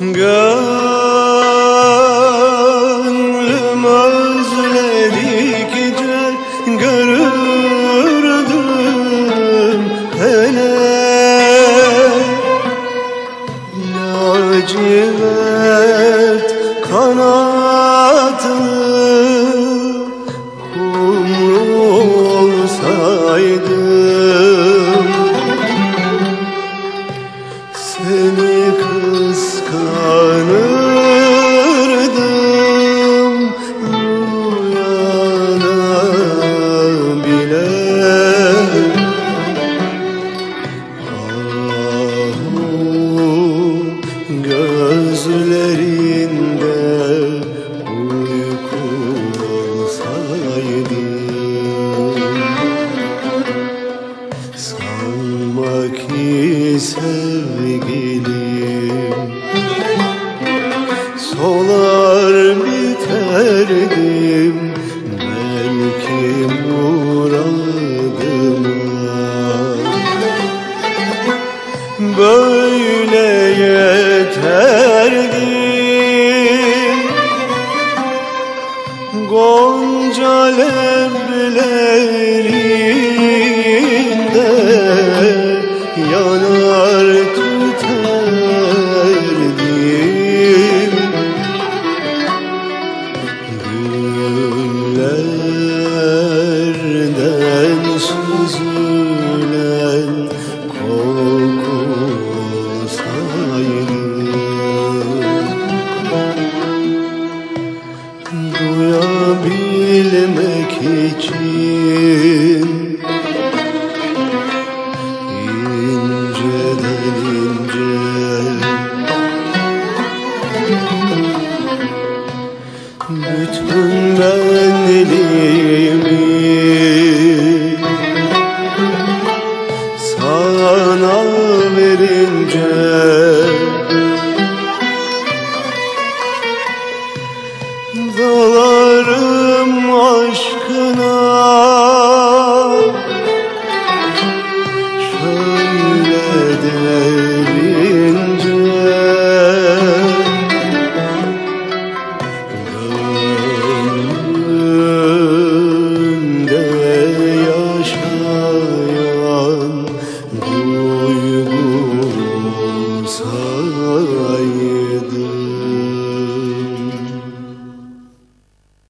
Gönlüm özledikçe görürdüm hele. Lacivert sevgilim. Solar biterdim belki muradıma Böyle yeterdi Gonca leblerinde Duyabilmek için. İnceden ince bütün benliğimi sana verince dalarım aşkına. Şöyle derince Gönlümde yaşayan duygu say